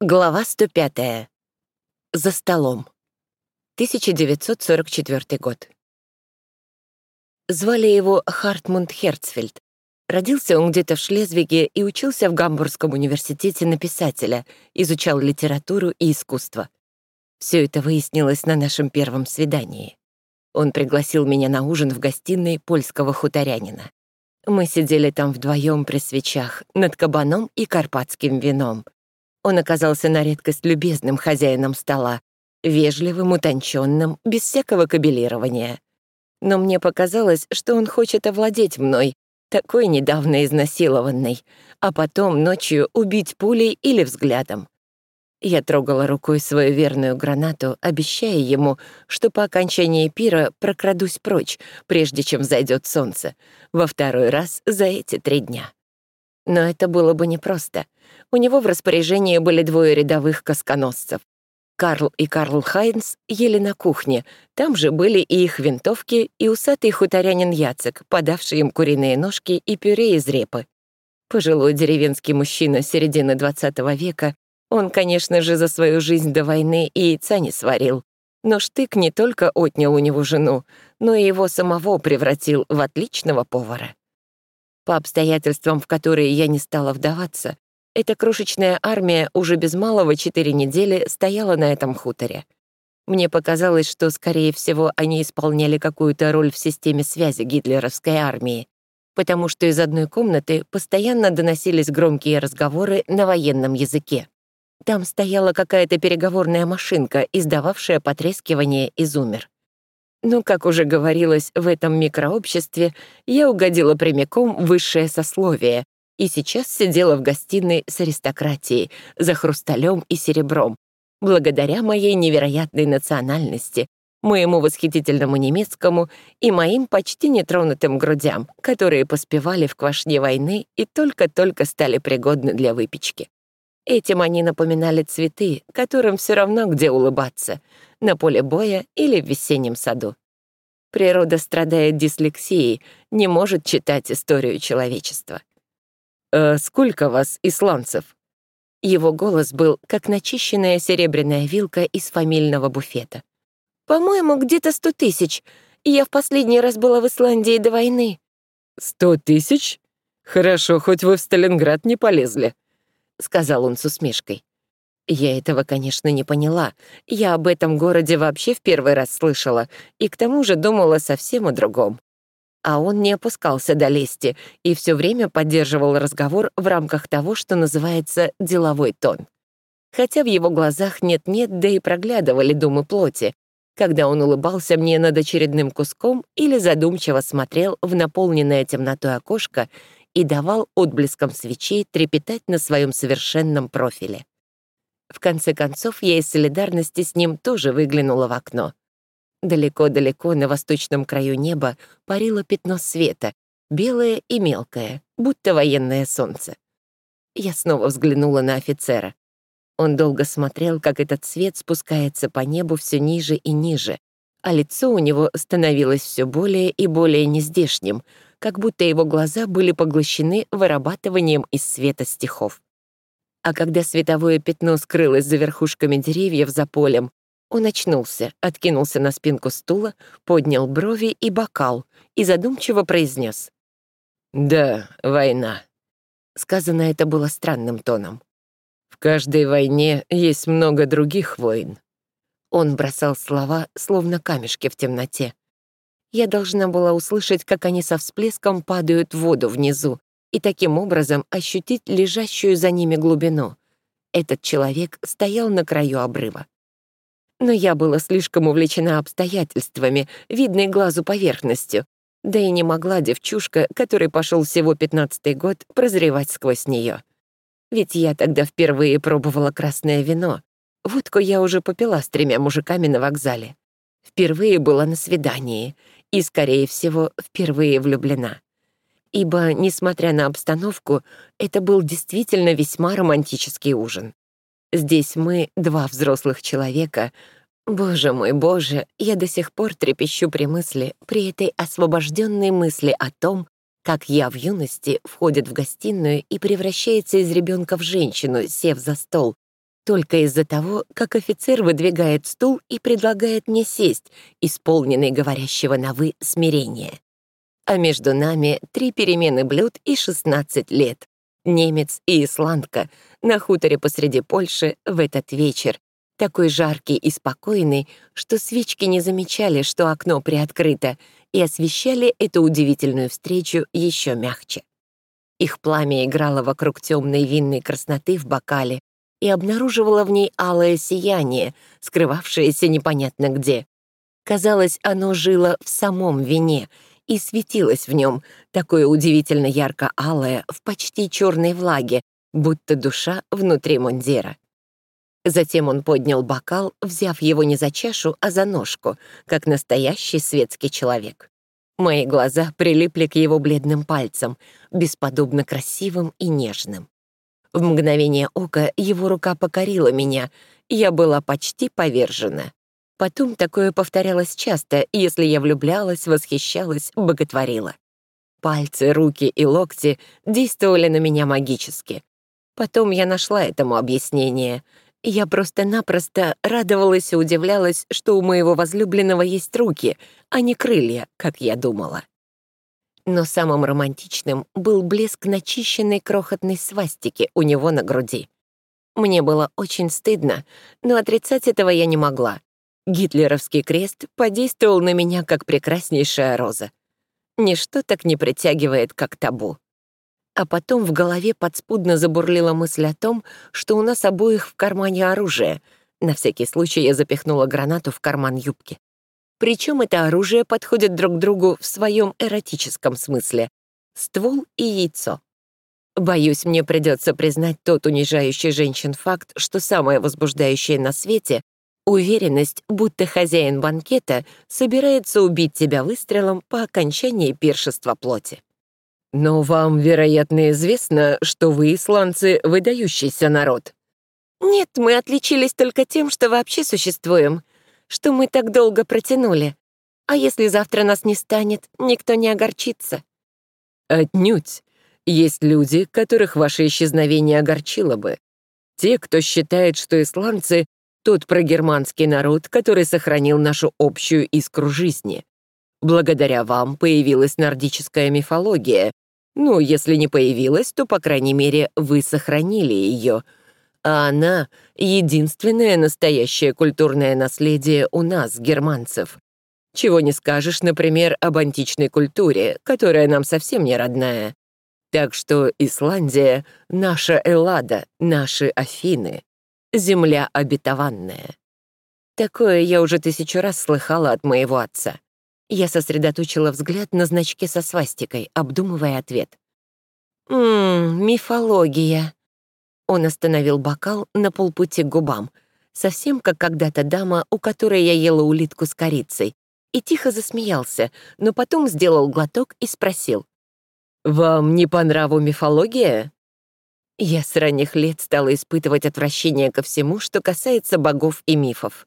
Глава 105. За столом. 1944 год. Звали его Хартмунд Херцфельд. Родился он где-то в Шлезвиге и учился в Гамбургском университете на писателя, изучал литературу и искусство. Все это выяснилось на нашем первом свидании. Он пригласил меня на ужин в гостиной польского хуторянина. Мы сидели там вдвоем при свечах, над кабаном и карпатским вином — он оказался на редкость любезным хозяином стола, вежливым, утонченным, без всякого кабелирования. Но мне показалось, что он хочет овладеть мной, такой недавно изнасилованной, а потом ночью убить пулей или взглядом. Я трогала рукой свою верную гранату, обещая ему, что по окончании пира прокрадусь прочь, прежде чем зайдет солнце, во второй раз за эти три дня. Но это было бы непросто. У него в распоряжении были двое рядовых косконосцев. Карл и Карл Хайнс ели на кухне. Там же были и их винтовки, и усатый хуторянин Яцек, подавший им куриные ножки и пюре из репы. Пожилой деревенский мужчина середины XX века, он, конечно же, за свою жизнь до войны и яйца не сварил. Но штык не только отнял у него жену, но и его самого превратил в отличного повара. По обстоятельствам, в которые я не стала вдаваться, эта крошечная армия уже без малого четыре недели стояла на этом хуторе. Мне показалось, что, скорее всего, они исполняли какую-то роль в системе связи гитлеровской армии, потому что из одной комнаты постоянно доносились громкие разговоры на военном языке. Там стояла какая-то переговорная машинка, издававшая потрескивание изумер. Но, как уже говорилось, в этом микрообществе я угодила прямиком высшее сословие и сейчас сидела в гостиной с аристократией, за хрусталем и серебром, благодаря моей невероятной национальности, моему восхитительному немецкому и моим почти нетронутым грудям, которые поспевали в квашне войны и только-только стали пригодны для выпечки. Этим они напоминали цветы, которым все равно где улыбаться — на поле боя или в весеннем саду. Природа страдает дислексией, не может читать историю человечества. «Э, «Сколько вас, исландцев?» Его голос был, как начищенная серебряная вилка из фамильного буфета. «По-моему, где-то сто тысяч. Я в последний раз была в Исландии до войны». «Сто тысяч? Хорошо, хоть вы в Сталинград не полезли», — сказал он с усмешкой. Я этого, конечно, не поняла. Я об этом городе вообще в первый раз слышала, и к тому же думала совсем о другом. А он не опускался до лести и все время поддерживал разговор в рамках того, что называется «деловой тон». Хотя в его глазах нет-нет, да и проглядывали думы плоти, когда он улыбался мне над очередным куском или задумчиво смотрел в наполненное темнотой окошко и давал отблеском свечей трепетать на своем совершенном профиле. В конце концов, я из солидарности с ним тоже выглянула в окно. Далеко-далеко на восточном краю неба парило пятно света, белое и мелкое, будто военное солнце. Я снова взглянула на офицера. Он долго смотрел, как этот свет спускается по небу все ниже и ниже, а лицо у него становилось все более и более нездешним, как будто его глаза были поглощены вырабатыванием из света стихов. А когда световое пятно скрылось за верхушками деревьев за полем, он очнулся, откинулся на спинку стула, поднял брови и бокал и задумчиво произнес. «Да, война». Сказано это было странным тоном. «В каждой войне есть много других войн». Он бросал слова, словно камешки в темноте. Я должна была услышать, как они со всплеском падают в воду внизу, и таким образом ощутить лежащую за ними глубину. Этот человек стоял на краю обрыва. Но я была слишком увлечена обстоятельствами, видной глазу поверхностью, да и не могла девчушка, которой пошел всего пятнадцатый год, прозревать сквозь нее. Ведь я тогда впервые пробовала красное вино. Водку я уже попила с тремя мужиками на вокзале. Впервые была на свидании и, скорее всего, впервые влюблена ибо, несмотря на обстановку, это был действительно весьма романтический ужин. Здесь мы, два взрослых человека, Боже мой, боже, я до сих пор трепещу при мысли, при этой освобожденной мысли о том, как я в юности входит в гостиную и превращается из ребенка в женщину, сев за стол, только из-за того, как офицер выдвигает стул и предлагает мне сесть, исполненный говорящего на «вы» смирения. А между нами три перемены блюд и 16 лет. Немец и исландка на хуторе посреди Польши в этот вечер, такой жаркий и спокойный, что свечки не замечали, что окно приоткрыто, и освещали эту удивительную встречу еще мягче. Их пламя играло вокруг темной винной красноты в бокале и обнаруживало в ней алое сияние, скрывавшееся непонятно где. Казалось, оно жило в самом вине и светилось в нем, такое удивительно ярко-алое, в почти черной влаге, будто душа внутри мундира. Затем он поднял бокал, взяв его не за чашу, а за ножку, как настоящий светский человек. Мои глаза прилипли к его бледным пальцам, бесподобно красивым и нежным. В мгновение ока его рука покорила меня, я была почти повержена. Потом такое повторялось часто, если я влюблялась, восхищалась, боготворила. Пальцы, руки и локти действовали на меня магически. Потом я нашла этому объяснение — я просто-напросто радовалась и удивлялась, что у моего возлюбленного есть руки, а не крылья, как я думала. Но самым романтичным был блеск начищенной крохотной свастики у него на груди. Мне было очень стыдно, но отрицать этого я не могла. Гитлеровский крест подействовал на меня как прекраснейшая роза. Ничто так не притягивает, как табу а потом в голове подспудно забурлила мысль о том, что у нас обоих в кармане оружие. На всякий случай я запихнула гранату в карман юбки. Причем это оружие подходит друг другу в своем эротическом смысле — ствол и яйцо. Боюсь, мне придется признать тот унижающий женщин факт, что самое возбуждающее на свете — уверенность, будто хозяин банкета собирается убить тебя выстрелом по окончании пиршества плоти. Но вам, вероятно, известно, что вы, исландцы, выдающийся народ. Нет, мы отличились только тем, что вообще существуем, что мы так долго протянули. А если завтра нас не станет, никто не огорчится. Отнюдь. Есть люди, которых ваше исчезновение огорчило бы. Те, кто считает, что исландцы — тот прогерманский народ, который сохранил нашу общую искру жизни. Благодаря вам появилась нордическая мифология. Ну, если не появилась, то, по крайней мере, вы сохранили ее. А она — единственное настоящее культурное наследие у нас, германцев. Чего не скажешь, например, об античной культуре, которая нам совсем не родная. Так что Исландия — наша Эллада, наши Афины, земля обетованная. Такое я уже тысячу раз слыхала от моего отца. Я сосредоточила взгляд на значке со свастикой, обдумывая ответ. «Ммм, мифология». Он остановил бокал на полпути к губам, совсем как когда-то дама, у которой я ела улитку с корицей, и тихо засмеялся, но потом сделал глоток и спросил. «Вам не по нраву мифология?» Я с ранних лет стала испытывать отвращение ко всему, что касается богов и мифов.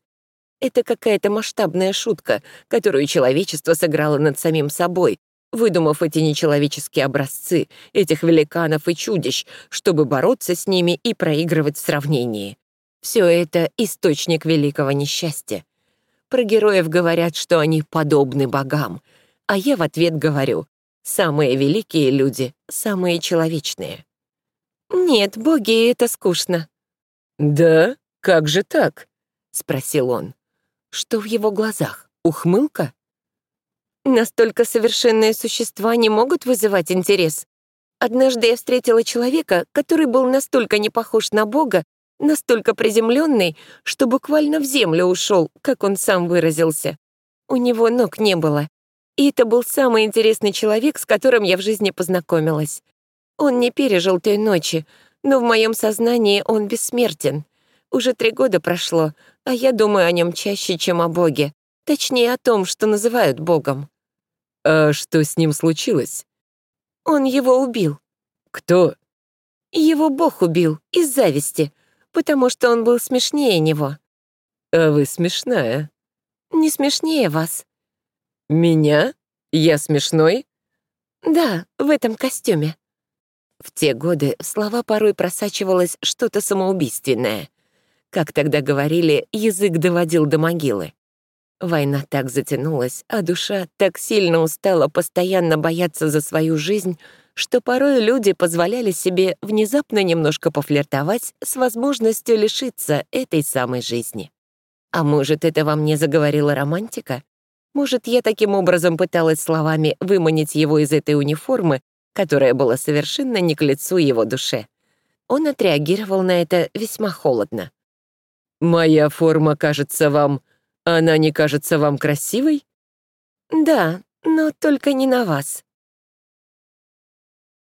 Это какая-то масштабная шутка, которую человечество сыграло над самим собой, выдумав эти нечеловеческие образцы, этих великанов и чудищ, чтобы бороться с ними и проигрывать в сравнении. Все это — источник великого несчастья. Про героев говорят, что они подобны богам, а я в ответ говорю, самые великие люди — самые человечные. «Нет, боги — это скучно». «Да? Как же так?» — спросил он. Что в его глазах? Ухмылка? Настолько совершенные существа не могут вызывать интерес. Однажды я встретила человека, который был настолько не похож на Бога, настолько приземленный, что буквально в землю ушел, как он сам выразился. У него ног не было. И это был самый интересный человек, с которым я в жизни познакомилась. Он не пережил той ночи, но в моем сознании он бессмертен. Уже три года прошло, а я думаю о нем чаще, чем о Боге. Точнее, о том, что называют Богом. А что с ним случилось? Он его убил. Кто? Его Бог убил, из зависти, потому что он был смешнее него. А вы смешная. Не смешнее вас. Меня? Я смешной? Да, в этом костюме. В те годы в слова порой просачивалось что-то самоубийственное — Как тогда говорили, язык доводил до могилы. Война так затянулась, а душа так сильно устала постоянно бояться за свою жизнь, что порой люди позволяли себе внезапно немножко пофлиртовать с возможностью лишиться этой самой жизни. А может, это во мне заговорила романтика? Может, я таким образом пыталась словами выманить его из этой униформы, которая была совершенно не к лицу его душе. Он отреагировал на это весьма холодно. «Моя форма кажется вам... Она не кажется вам красивой?» «Да, но только не на вас»,